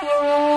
Bye.